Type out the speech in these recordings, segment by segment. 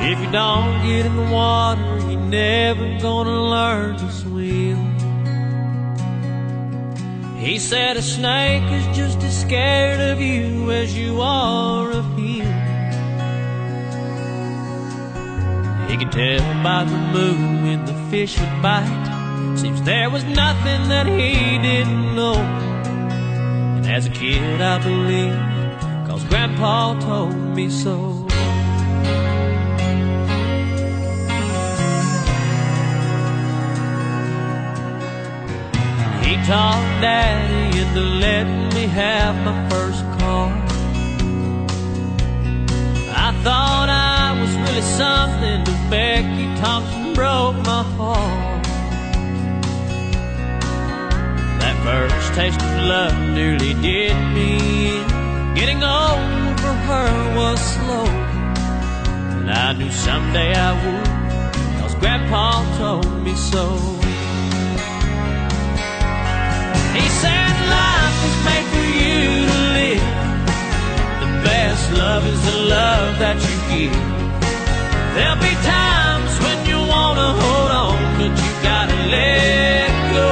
If you don't get in the water, you're never gonna learn to swim. He said a snake is just as scared of you as you are of him. He could tell by the moon when the fish would bite. Seems there was nothing that he didn't know. And as a kid, I believed, cause Grandpa told me so. Talked daddy into letting me have my first car. I thought I was really something to Becky Thompson broke my heart. That first taste of love nearly did me in. Getting over her was slow. And I knew someday I would, cause Grandpa told me so. He said life is made for you to live. The best love is the love that you give. There'll be times when you wanna hold on, but you gotta let go.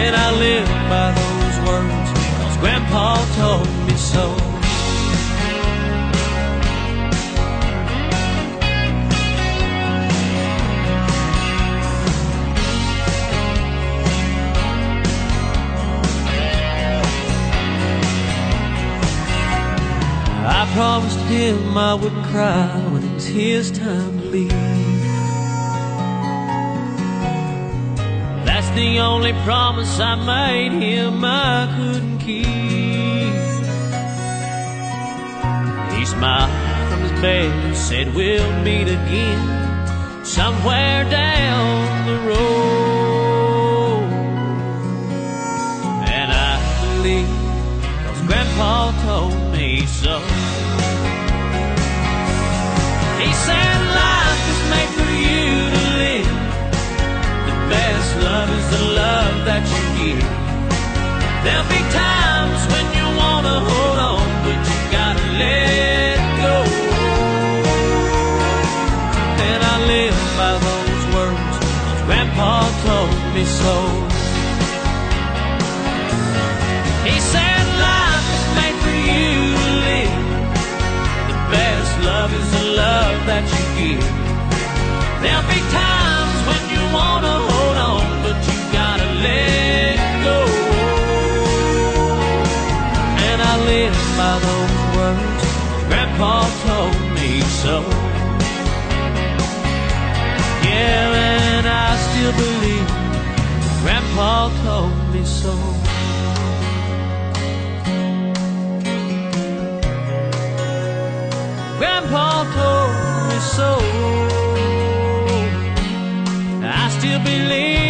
And I live by those words, cause Grandpa told me so. I promised him I wouldn't cry when it was his time to leave. That's the only promise I made him I couldn't keep. He smiled from his bed and said we'll meet again somewhere down love is the love that you give. There'll be times when you wanna hold on, but you gotta let go. And I live by those words, cause Grandpa told me so. He said life is made for you to live. The best love is the love that you give. There'll be times by those words. Grandpa told me so. Yeah, and I still believe Grandpa told me so. Grandpa told me so. I still believe